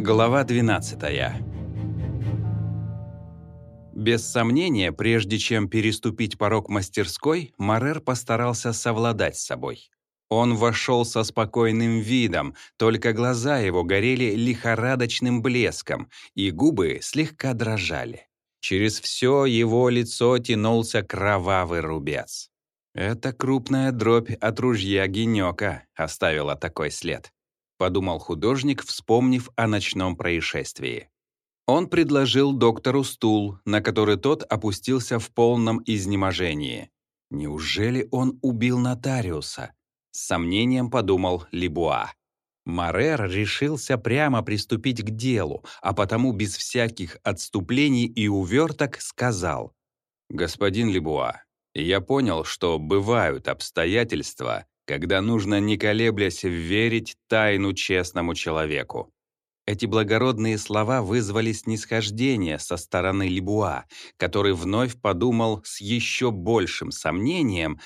Глава 12 Без сомнения, прежде чем переступить порог мастерской, Марер постарался совладать с собой. Он вошел со спокойным видом, только глаза его горели лихорадочным блеском, и губы слегка дрожали. Через все его лицо тянулся кровавый рубец. «Это крупная дробь от ружья Генёка оставила такой след», — подумал художник, вспомнив о ночном происшествии. Он предложил доктору стул, на который тот опустился в полном изнеможении. Неужели он убил нотариуса? С сомнением подумал Либуа. Марер решился прямо приступить к делу, а потому без всяких отступлений и уверток сказал. «Господин Либуа, я понял, что бывают обстоятельства, когда нужно, не колеблясь, верить тайну честному человеку. Эти благородные слова вызвали снисхождение со стороны Либуа, который вновь подумал с еще большим сомнением,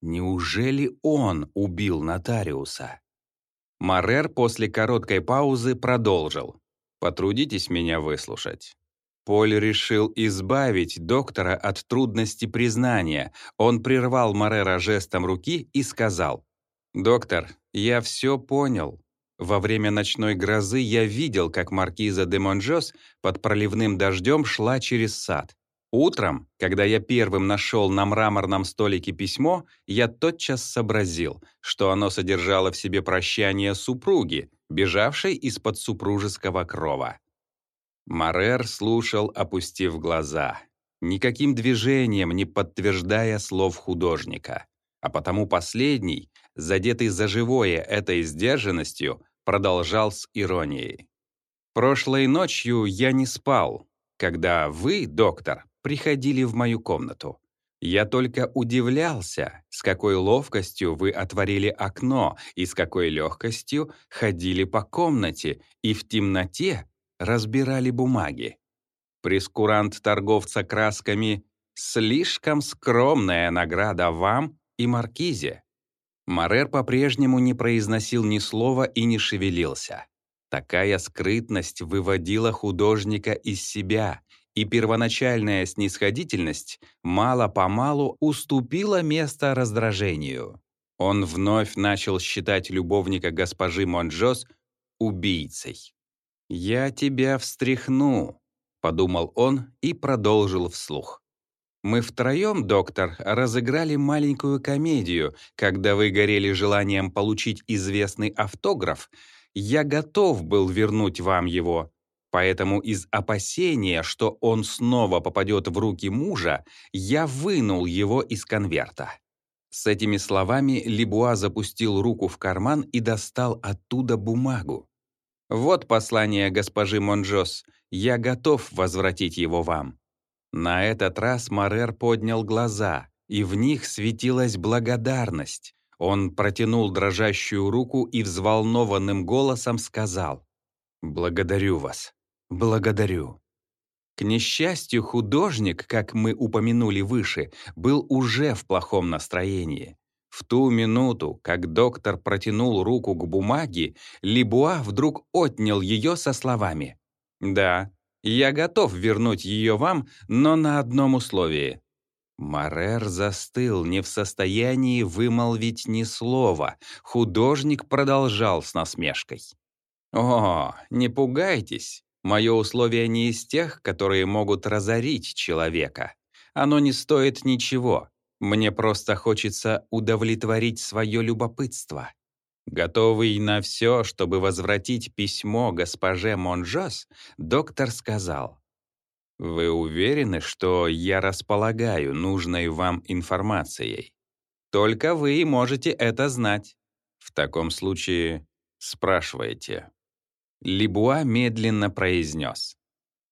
неужели он убил нотариуса? Марер после короткой паузы продолжил. «Потрудитесь меня выслушать. Поль решил избавить доктора от трудности признания. Он прервал Морера жестом руки и сказал, «Доктор, я все понял. Во время ночной грозы я видел, как маркиза де Монжос под проливным дождем шла через сад. Утром, когда я первым нашел на мраморном столике письмо, я тотчас сообразил, что оно содержало в себе прощание супруги, бежавшей из-под супружеского крова. Марер слушал, опустив глаза, никаким движением не подтверждая слов художника. А потому последний, задетый за живое этой сдержанностью, продолжал с иронией. «Прошлой ночью я не спал, когда вы, доктор, приходили в мою комнату. Я только удивлялся, с какой ловкостью вы отворили окно и с какой легкостью ходили по комнате и в темноте разбирали бумаги. Прескурант торговца красками — слишком скромная награда вам и Маркизе. Марер по-прежнему не произносил ни слова и не шевелился. Такая скрытность выводила художника из себя, и первоначальная снисходительность мало-помалу уступила место раздражению. Он вновь начал считать любовника госпожи Монжос убийцей. «Я тебя встряхну», — подумал он и продолжил вслух. «Мы втроем, доктор, разыграли маленькую комедию. Когда вы горели желанием получить известный автограф, я готов был вернуть вам его. Поэтому из опасения, что он снова попадет в руки мужа, я вынул его из конверта». С этими словами Лебуа запустил руку в карман и достал оттуда бумагу. Вот послание госпожи Монжос. Я готов возвратить его вам». На этот раз Марер поднял глаза, и в них светилась благодарность. Он протянул дрожащую руку и взволнованным голосом сказал «Благодарю вас, благодарю». К несчастью, художник, как мы упомянули выше, был уже в плохом настроении. В ту минуту, как доктор протянул руку к бумаге, Либуа вдруг отнял ее со словами. «Да, я готов вернуть ее вам, но на одном условии». Марер застыл, не в состоянии вымолвить ни слова. Художник продолжал с насмешкой. «О, не пугайтесь. Мое условие не из тех, которые могут разорить человека. Оно не стоит ничего. Мне просто хочется удовлетворить свое любопытство. Готовый на все, чтобы возвратить письмо госпоже Монжос, доктор сказал, «Вы уверены, что я располагаю нужной вам информацией? Только вы можете это знать. В таком случае спрашивайте». Либуа медленно произнес.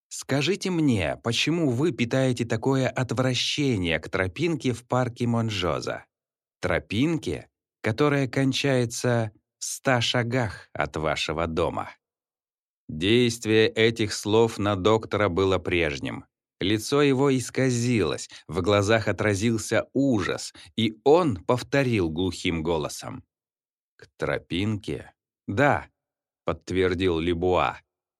Скажите мне, почему вы питаете такое отвращение к тропинке в парке Монжоза? Тропинке, которая кончается в ста шагах от вашего дома. Действие этих слов на доктора было прежним. Лицо его исказилось, в глазах отразился ужас, и он повторил глухим голосом. «К тропинке?» «Да», — подтвердил Лебуа.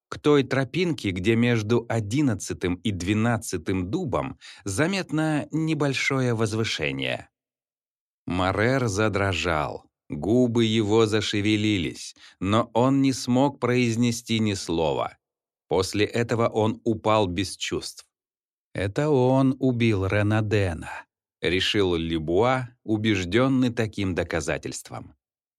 К той тропинке, где между одиннадцатым и двенадцатым дубом заметно небольшое возвышение. Марер задрожал, губы его зашевелились, но он не смог произнести ни слова. После этого он упал без чувств. Это он убил Ренадена, решил Лебуа, убежденный таким доказательством.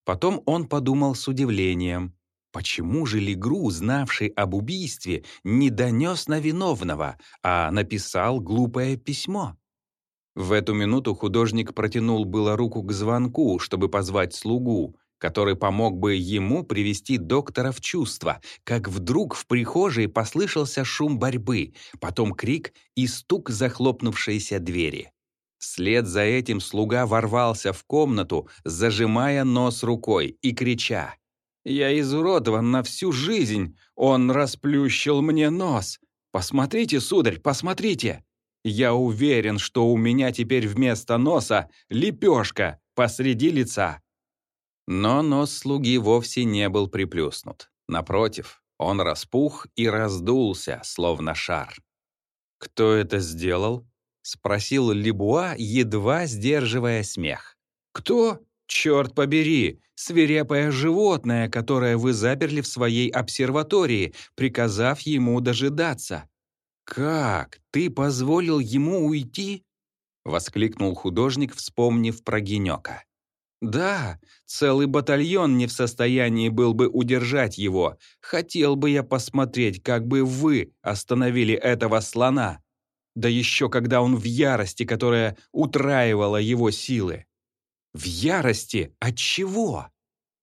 Потом он подумал с удивлением, почему же Легру, знавший об убийстве, не донес на виновного, а написал глупое письмо? В эту минуту художник протянул было руку к звонку, чтобы позвать слугу, который помог бы ему привести доктора в чувство, как вдруг в прихожей послышался шум борьбы, потом крик и стук захлопнувшейся двери. Вслед за этим слуга ворвался в комнату, зажимая нос рукой и крича. «Я изуродован на всю жизнь! Он расплющил мне нос! Посмотрите, сударь, посмотрите!» Я уверен, что у меня теперь вместо носа лепешка посреди лица. Но нос слуги вовсе не был приплюснут. Напротив, он распух и раздулся, словно шар. «Кто это сделал?» — спросил Лебуа, едва сдерживая смех. «Кто? Черт побери! Свирепое животное, которое вы заперли в своей обсерватории, приказав ему дожидаться. «Как? Ты позволил ему уйти?» — воскликнул художник, вспомнив про Генёка. «Да, целый батальон не в состоянии был бы удержать его. Хотел бы я посмотреть, как бы вы остановили этого слона. Да еще когда он в ярости, которая утраивала его силы. В ярости? От чего?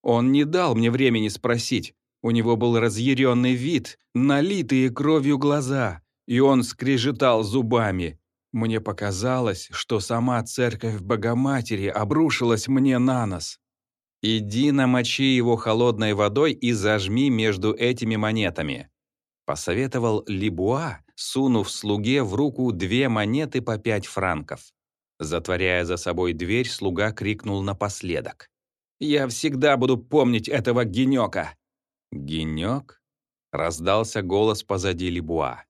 Он не дал мне времени спросить. У него был разъяренный вид, налитые кровью глаза и он скрежетал зубами. Мне показалось, что сама церковь Богоматери обрушилась мне на нос. «Иди намочи его холодной водой и зажми между этими монетами», посоветовал Либуа, сунув слуге в руку две монеты по пять франков. Затворяя за собой дверь, слуга крикнул напоследок. «Я всегда буду помнить этого генёка!» «Генёк?» — раздался голос позади Либуа.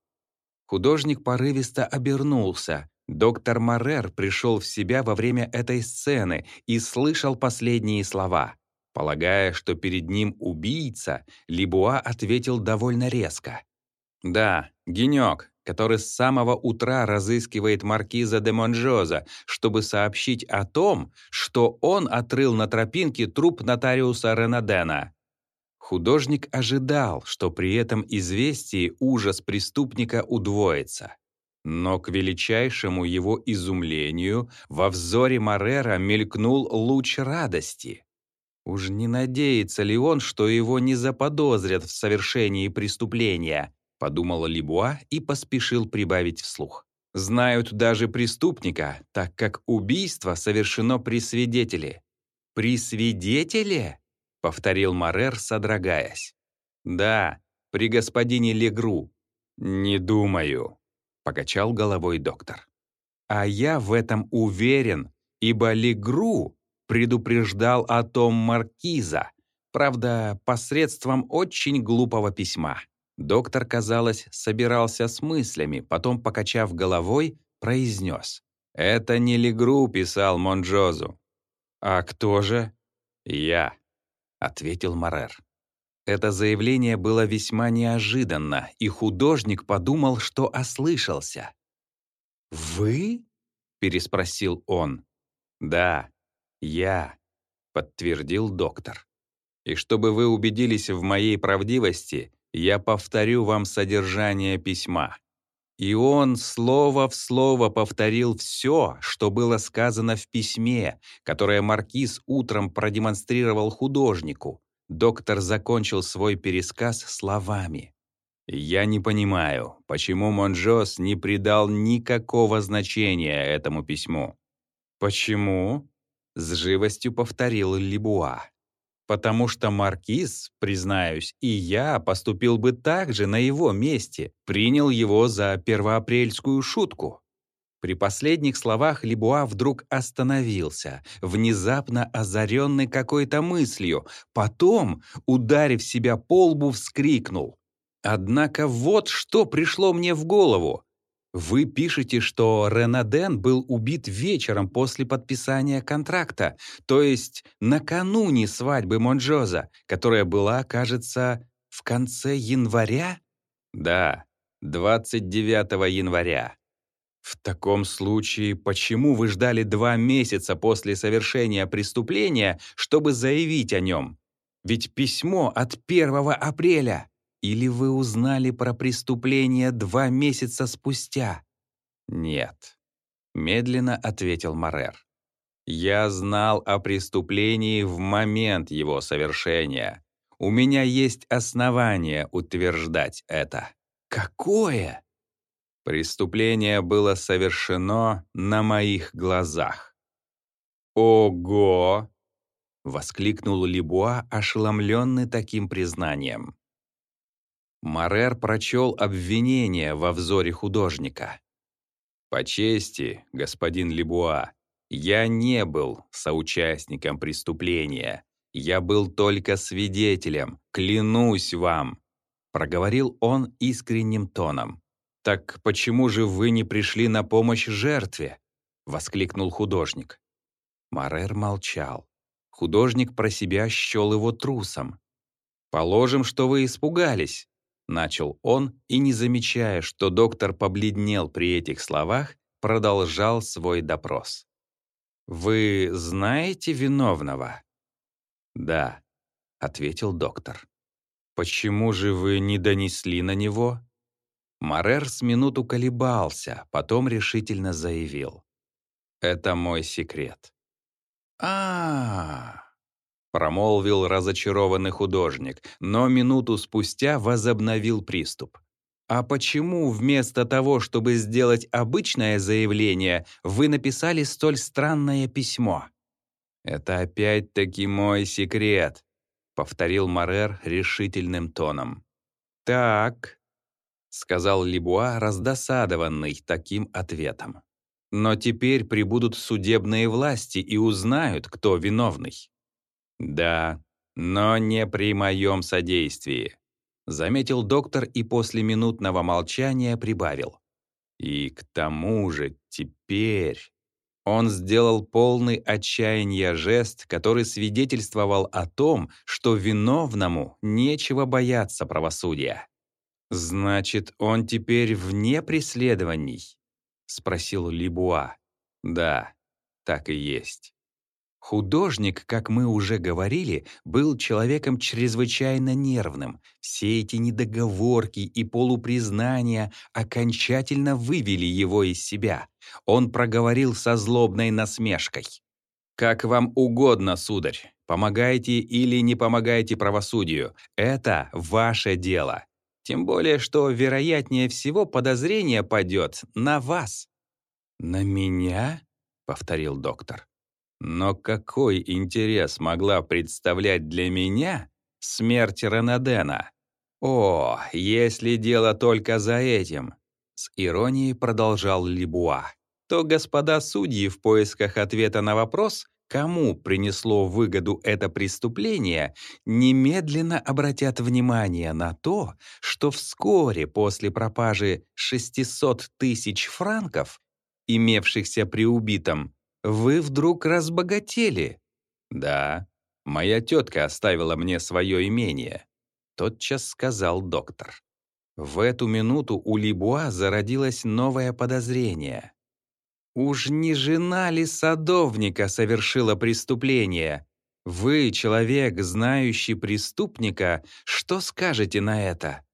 Художник порывисто обернулся. Доктор Марер пришел в себя во время этой сцены и слышал последние слова. Полагая, что перед ним убийца, Либуа ответил довольно резко. «Да, генек, который с самого утра разыскивает маркиза де Монжоза, чтобы сообщить о том, что он отрыл на тропинке труп нотариуса Ренадена. Художник ожидал, что при этом известии ужас преступника удвоится. Но к величайшему его изумлению во взоре Марера мелькнул луч радости. Уж не надеется ли он, что его не заподозрят в совершении преступления, подумал Либуа и поспешил прибавить вслух. Знают даже преступника, так как убийство совершено при свидетеле. При свидетеле? — повторил Марер, содрогаясь. «Да, при господине Легру». «Не думаю», — покачал головой доктор. «А я в этом уверен, ибо Легру предупреждал о том маркиза, правда, посредством очень глупого письма». Доктор, казалось, собирался с мыслями, потом, покачав головой, произнес. «Это не Легру писал Монджозу». «А кто же?» «Я». — ответил Марер. Это заявление было весьма неожиданно, и художник подумал, что ослышался. «Вы?» — переспросил он. «Да, я», — подтвердил доктор. «И чтобы вы убедились в моей правдивости, я повторю вам содержание письма». И он слово в слово повторил все, что было сказано в письме, которое Маркиз утром продемонстрировал художнику. Доктор закончил свой пересказ словами. «Я не понимаю, почему Монжос не придал никакого значения этому письму». «Почему?» — с живостью повторил Либуа. Потому что Маркиз, признаюсь, и я поступил бы так же на его месте, принял его за первоапрельскую шутку. При последних словах Лебуа вдруг остановился, внезапно озаренный какой-то мыслью, потом, ударив себя по лбу, вскрикнул. Однако вот что пришло мне в голову. Вы пишете, что Ренаден был убит вечером после подписания контракта, то есть накануне свадьбы Монжоза, которая была, кажется, в конце января? Да, 29 января. В таком случае, почему вы ждали два месяца после совершения преступления, чтобы заявить о нем? Ведь письмо от 1 апреля. Или вы узнали про преступление два месяца спустя? Нет. Медленно ответил Марер. Я знал о преступлении в момент его совершения. У меня есть основания утверждать это. Какое? Преступление было совершено на моих глазах. «Ого!» — воскликнул Либуа, ошеломленный таким признанием. Марер прочел обвинение во взоре художника. «По чести, господин Либуа, я не был соучастником преступления. Я был только свидетелем, клянусь вам», — проговорил он искренним тоном. «Так почему же вы не пришли на помощь жертве?» — воскликнул художник. Марер молчал. Художник про себя счел его трусом. «Положим, что вы испугались», — начал он, и, не замечая, что доктор побледнел при этих словах, продолжал свой допрос. «Вы знаете виновного?» «Да», — ответил доктор. «Почему же вы не донесли на него?» Марер с минуту колебался, потом решительно заявил. «Это мой секрет». а, промолвил разочарованный художник, но минуту спустя возобновил приступ. «А почему вместо того, чтобы сделать обычное заявление, вы написали столь странное письмо?» «Это опять-таки мой секрет», — повторил Марер решительным тоном. «Так», — сказал Либуа, раздосадованный таким ответом. «Но теперь прибудут судебные власти и узнают, кто виновный». «Да, но не при моем содействии», — заметил доктор и после минутного молчания прибавил. «И к тому же теперь...» Он сделал полный отчаяния жест, который свидетельствовал о том, что виновному нечего бояться правосудия. «Значит, он теперь вне преследований?» — спросил Либуа. «Да, так и есть». Художник, как мы уже говорили, был человеком чрезвычайно нервным. Все эти недоговорки и полупризнания окончательно вывели его из себя. Он проговорил со злобной насмешкой. «Как вам угодно, сударь. Помогайте или не помогайте правосудию. Это ваше дело. Тем более, что, вероятнее всего, подозрение падет на вас». «На меня?» — повторил доктор. «Но какой интерес могла представлять для меня смерть Ренадена? О, если дело только за этим!» С иронией продолжал Либуа. «То господа судьи в поисках ответа на вопрос, кому принесло выгоду это преступление, немедленно обратят внимание на то, что вскоре после пропажи 600 тысяч франков, имевшихся при убитом, вы вдруг разбогатели. Да, моя тетка оставила мне свое имение, тотчас сказал доктор. В эту минуту у Либуа зародилось новое подозрение. Уж не жена ли садовника совершила преступление? Вы, человек, знающий преступника, что скажете на это?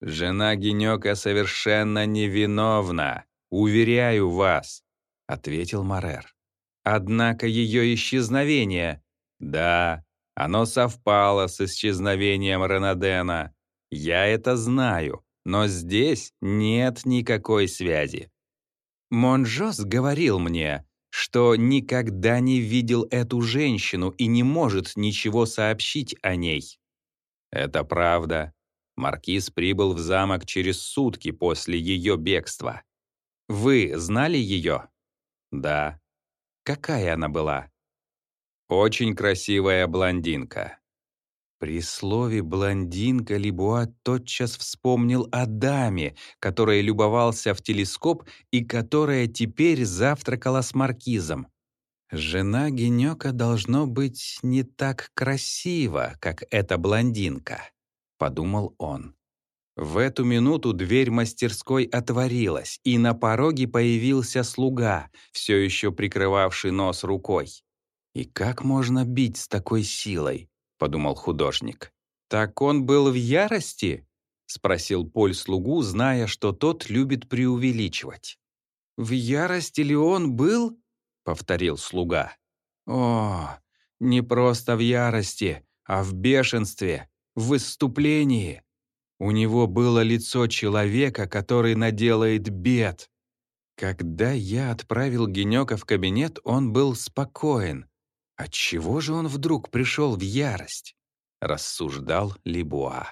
Жена Генёка совершенно невиновна, уверяю вас, ответил Марер. Однако ее исчезновение, да, оно совпало с исчезновением Ренадена. Я это знаю, но здесь нет никакой связи. Монжос говорил мне, что никогда не видел эту женщину и не может ничего сообщить о ней. Это правда. Маркиз прибыл в замок через сутки после ее бегства. Вы знали ее? Да. Какая она была? Очень красивая блондинка. При слове «блондинка» Лебуа тотчас вспомнил о даме, которой любовался в телескоп и которая теперь завтракала с маркизом. Жена Генёка должно быть не так красива, как эта блондинка, подумал он. В эту минуту дверь мастерской отворилась, и на пороге появился слуга, все еще прикрывавший нос рукой. «И как можно бить с такой силой?» — подумал художник. «Так он был в ярости?» — спросил Поль слугу, зная, что тот любит преувеличивать. «В ярости ли он был?» — повторил слуга. «О, не просто в ярости, а в бешенстве, в выступлении. У него было лицо человека, который наделает бед. Когда я отправил Генёка в кабинет, он был спокоен. Отчего же он вдруг пришел в ярость? Рассуждал Либуа.